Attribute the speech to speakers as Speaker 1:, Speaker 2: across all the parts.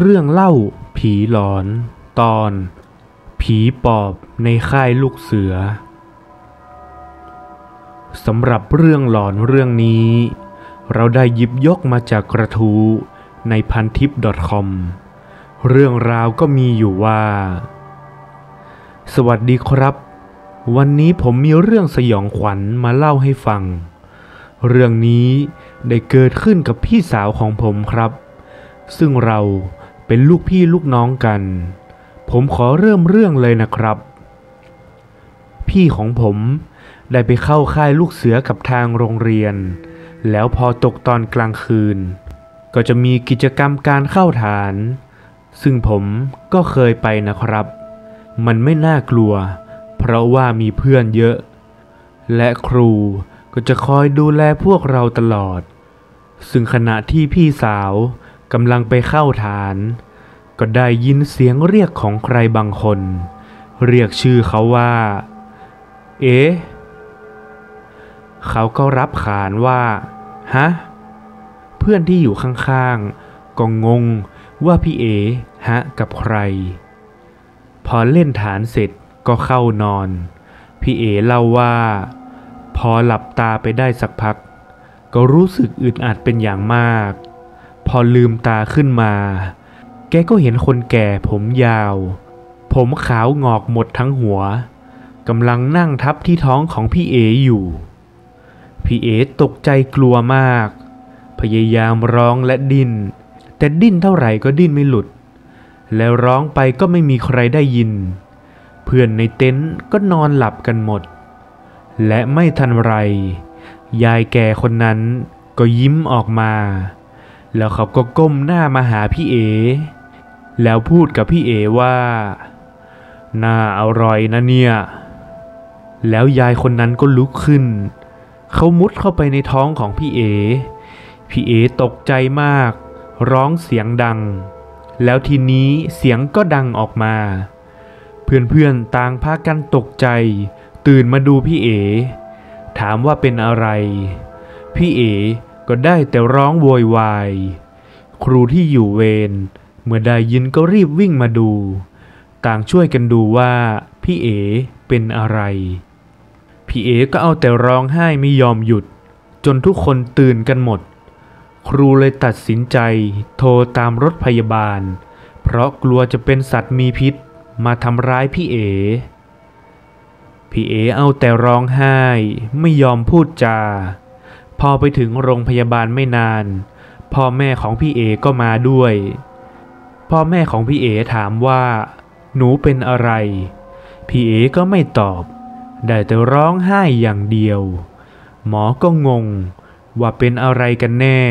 Speaker 1: เรื่องเล่าผีหลอน ตอน ผีปอบในค่ายลูกเสือสำหรับเรื่องหลอนเรื่องนี้ เราได้ยิบยกมาจากกระทู้ในพันทิป .com เรื่องราวก็มีอยู่ว่า สวัสดีครับ วันนี้ผมมีเรื่องสยองขวัญมาเล่าให้ฟัง เรื่องนี้ได้เกิดขึ้นกับพี่สาวของผมครับ ซึ่งเรา เป็นลูกพี่ลูกน้องกัน ผมขอเริ่มเรื่องเลยนะครับ พี่ของผมได้ไปเข้าค่ายลูกเสือกับทางโรงเรียน แล้วพอตกตอนกลางคืน ก็จะมีกิจกรรมการเข้าฐาน ซึ่งผมก็เคยไปนะครับ มันไม่น่ากลัว เพราะว่ามีเพื่อนเยอะ และครูก็จะคอยดูแลพวกเราตลอด ซึ่งขณะที่พี่สาว กำลังไปเข้าฐาน ก็ได้ยินเสียงเรียกของใครบางคน เรียกชื่อเขาว่า เอ๊ะเขาก็รับขานว่า ฮะ เพื่อนที่อยู่ข้างๆ ก็งงว่าพี่เอฮะกับใคร พอเล่นฐานเสร็จก็เข้านอน พี่เอเล่าว่า พอหลับตาไปได้สักพัก ก็รู้สึกอึดอัดเป็นอย่างมาก พอลืมตาขึ้นมา แกก็เห็นคนแก่ผมยาว ผมขาวงอกหมดทั้งหัวกำลังนั่งทับที่ท้องของพี่เออยู่ พี่เอตกใจกลัวมาก พยายามร้องและดิ้น แต่ดิ้นเท่าไหร่ก็ดิ้นไม่หลุด แล้วร้องไปก็ไม่มีใครได้ยิน เพื่อนในเต็นท์ก็นอนหลับกันหมด และไม่ทันไร ยายแก่คนนั้นก็ยิ้มออกมา แล้วเขาก็ก้มหน้ามาหาพี่เอ แล้วพูดกับพี่เอว่าน่าอร่อยนะเนี่ย แล้วยายคนนั้นก็ลุกขึ้น เขามุดเข้าไปในท้องของพี่เอ พี่เอตกใจมาก ร้องเสียงดัง แล้วทีนี้เสียงก็ดังออกมา เพื่อนๆต่างพากันตกใจ ตื่นมาดูพี่เอ ถามว่าเป็นอะไร พี่เอ ก็ได้แต่ร้องโวยวาย ครูที่อยู่เวรเมื่อได้ยินก็รีบวิ่งมาดู ต่างช่วยกันดูว่าพี่เอเป็นอะไร พี่เอก็เอาแต่ร้องไห้ไม่ยอมหยุด จนทุกคนตื่นกันหมด ครูเลยตัดสินใจโทรตามรถพยาบาล เพราะกลัวจะเป็นสัตว์มีพิษมาทำร้ายพี่เอพี่เอเอาแต่ร้องไห้ไม่ยอมพูดจา พอไปถึงโรงพยาบาลไม่นาน พ่อแม่ของพี่เอก็มาด้วย พ่อแม่ของพี่เอถามว่า หนูเป็นอะไร พี่เอก็ไม่ตอบ ได้แต่ร้องไห้อย่างเดียว หมอก็งงว่าเป็นอะไรกันแน่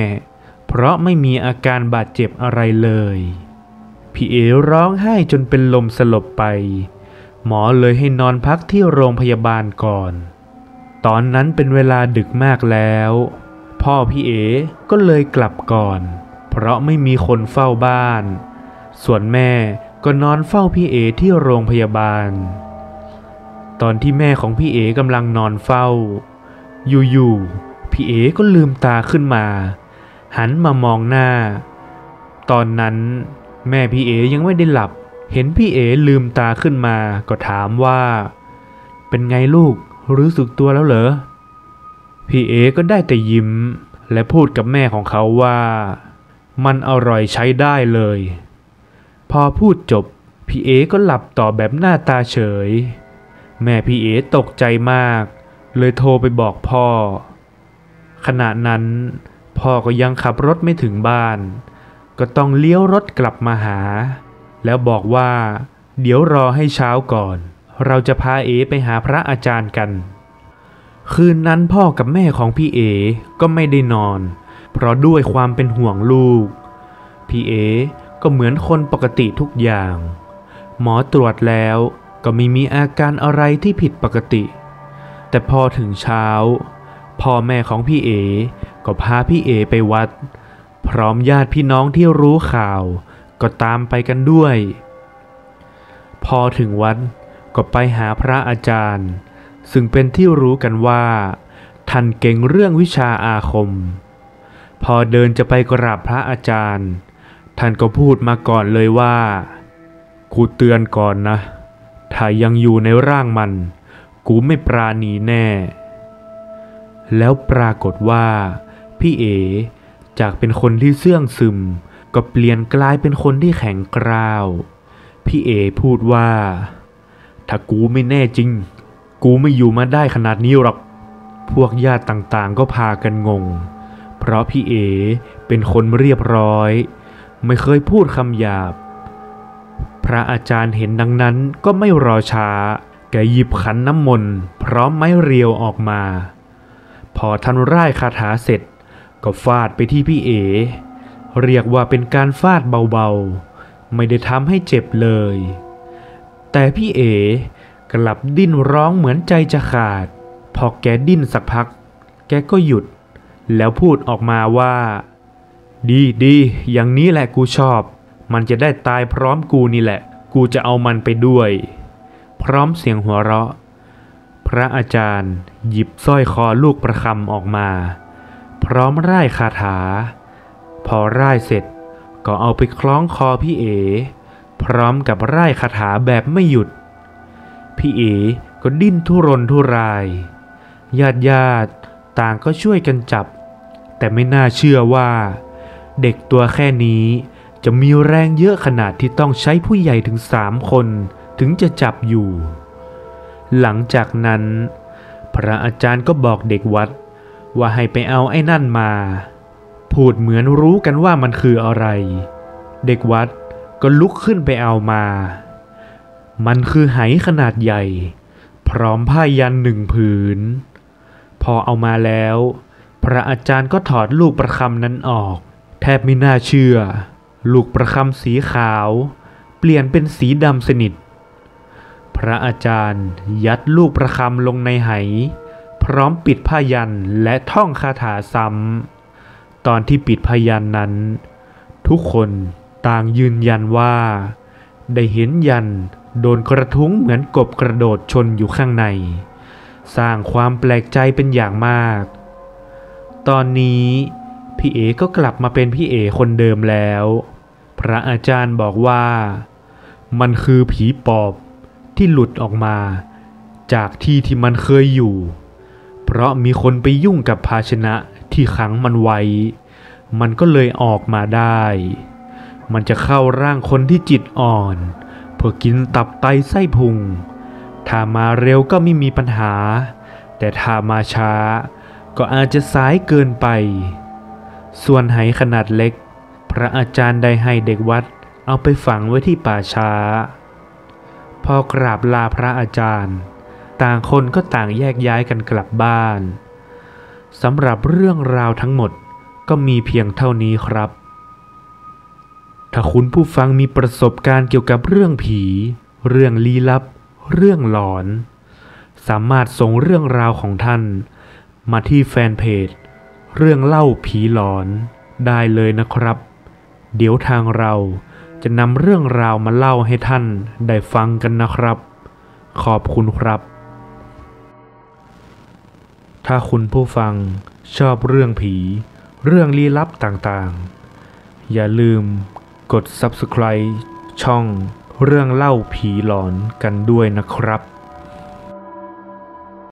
Speaker 1: เพราะไม่มีอาการบาดเจ็บอะไรเลย พี่เอร้องไห้จนเป็นลมสลบไป หมอเลยให้นอนพักที่โรงพยาบาลก่อน ตอนนั้นเป็นเวลาดึกมากแล้ว พ่อพี่เอ๋ก็เลยกลับก่อน เพราะไม่มีคนเฝ้าบ้าน ส่วนแม่ก็นอนเฝ้าพี่เอ๋ที่โรงพยาบาล ตอนที่แม่ของพี่เอ๋กำลังนอนเฝ้า อยู่ๆพี่เอ๋ก็ลืมตาขึ้นมา หันมามองหน้า ตอนนั้นแม่พี่เอ๋ยังไม่ได้หลับ เห็นพี่เอ๋ลืมตาขึ้นมา ก็ถามว่า เป็นไงลูก รู้สึกตัวแล้วเหรอ พี่เอก็ได้แต่ยิ้ม และพูดกับแม่ของเขาว่า มันอร่อยใช้ได้เลย พอพูดจบ พี่เอก็หลับต่อแบบหน้าตาเฉย แม่พี่เอตกใจมาก เลยโทรไปบอกพ่อ ขณะนั้นพ่อก็ยังขับรถไม่ถึงบ้าน ก็ต้องเลี้ยวรถกลับมาหา แล้วบอกว่า เดี๋ยวรอให้เช้าก่อน เราจะพาเอไปหาพระอาจารย์กัน คืนนั้นพ่อกับแม่ของพี่เอก็ไม่ได้นอน เพราะด้วยความเป็นห่วงลูก พี่เอก็เหมือนคนปกติทุกอย่าง หมอตรวจแล้วก็ไม่มีอาการอะไรที่ผิดปกติ แต่พอถึงเช้า พ่อแม่ของพี่เอก็พาพี่เอไปวัด พร้อมญาติพี่น้องที่รู้ข่าว ก็ตามไปกันด้วย พอถึงวัด ก็ไปหาพระอาจารย์ ซึ่งเป็นที่รู้กันว่าท่านเก่งเรื่องวิชาอาคม พอเดินจะไปกราบพระอาจารย์ ท่านก็พูดมาก่อนเลยว่ากูเตือนก่อนนะ ถ้ายังอยู่ในร่างมัน กูไม่ปราณีแน่ แล้วปรากฏว่า พี่เอจากเป็นคนที่เสื่องซึม ก็เปลี่ยนกลายเป็นคนที่แข็งกร้าว พี่เอพูดว่า ถ้ากูไม่แน่จริง กูไม่อยู่มาได้ขนาดนี้หรอก พวกญาติต่างๆก็พากันงง เพราะพี่เอเป็นคนเรียบร้อย ไม่เคยพูดคำหยาบ พระอาจารย์เห็นดังนั้นก็ไม่รอช้า แกหยิบขันน้ำมนต์พร้อมไม้เรียวออกมา พอท่านร่ายคาถาเสร็จ ก็ฟาดไปที่พี่เอ เรียกว่าเป็นการฟาดเบาๆ ไม่ได้ทำให้เจ็บเลย แต่พี่เอกลับดิ้นร้องเหมือนใจจะขาด พอแกดิ้นสักพัก แกก็หยุด แล้วพูดออกมาว่า ดีดีอย่างนี้แหละกูชอบ มันจะได้ตายพร้อมกูนี่แหละ กูจะเอามันไปด้วย พร้อมเสียงหัวเราะ พระอาจารย์ หยิบสร้อยคอลูกประคำออกมา พร้อมร่ายคาถา พอร่ายเสร็จก็เอาไปคล้องคอพี่เอ พร้อมกับไร่คาถาแบบไม่หยุด พี่เอก็ดิ้นทุรนทุราย ญาติญาติต่างก็ช่วยกันจับ แต่ไม่น่าเชื่อว่า เด็กตัวแค่นี้จะมีแรงเยอะขนาดที่ต้องใช้ผู้ใหญ่ถึงสามคนถึงจะจับอยู่ หลังจากนั้น พระอาจารย์ก็บอกเด็กวัดว่าให้ไปเอาไอ้นั่นมา พูดเหมือนรู้กันว่ามันคืออะไร เด็กวัด ก็ลุกขึ้นไปเอามา มันคือไหขนาดใหญ่ พร้อมผ้ายันหนึ่งผืน พอเอามาแล้ว พระอาจารย์ก็ถอดลูกประคำนั้นออก แทบไม่น่าเชื่อ ลูกประคำสีขาว เปลี่ยนเป็นสีดำสนิท พระอาจารย์ยัดลูกประคำลงในไห พร้อมปิดผ้ายันและท่องคาถาซ้ำตอนที่ปิดผ้ายันนั้น ทุกคน ต่างยืนยันว่า ได้เห็นยันโดนกระทุ้งเหมือนกบกระโดดชนอยู่ข้างใน สร้างความแปลกใจเป็นอย่างมาก ตอนนี้พี่เอก็กลับมาเป็นพี่เอคนเดิมแล้ว พระอาจารย์บอกว่า มันคือผีปอบที่หลุดออกมา จากที่ที่มันเคยอยู่ เพราะมีคนไปยุ่งกับภาชนะที่ขังมันไว้ มันก็เลยออกมาได้ มันจะเข้าร่างคนที่จิตอ่อน เพื่อกินตับไตไส้พุง ถ้ามาเร็วก็ไม่มีปัญหา แต่ถ้ามาช้า ก็อาจจะสายเกินไป ส่วนไหขนาดเล็ก พระอาจารย์ได้ให้เด็กวัดเอาไปฝังไว้ที่ป่าช้า พอกราบลาพระอาจารย์ ต่างคนก็ต่างแยกย้ายกันกลับบ้านสำหรับเรื่องราวทั้งหมดก็มีเพียงเท่านี้ครับ ถ้าคุณผู้ฟังมีประสบการณ์เกี่ยวกับเรื่องผี เรื่องลี้ลับ เรื่องหลอน สามารถส่งเรื่องราวของท่าน มาที่แฟนเพจ เรื่องเล่าผีหลอนได้เลยนะครับ เดี๋ยวทางเราจะนำเรื่องราวมาเล่าให้ท่านได้ฟังกันนะครับ ขอบคุณครับ ถ้าคุณผู้ฟังชอบเรื่องผี เรื่องลี้ลับต่างๆ อย่าลืม กด subscribe ช่องเรื่องเล่าผีหลอนกันด้วยนะครับ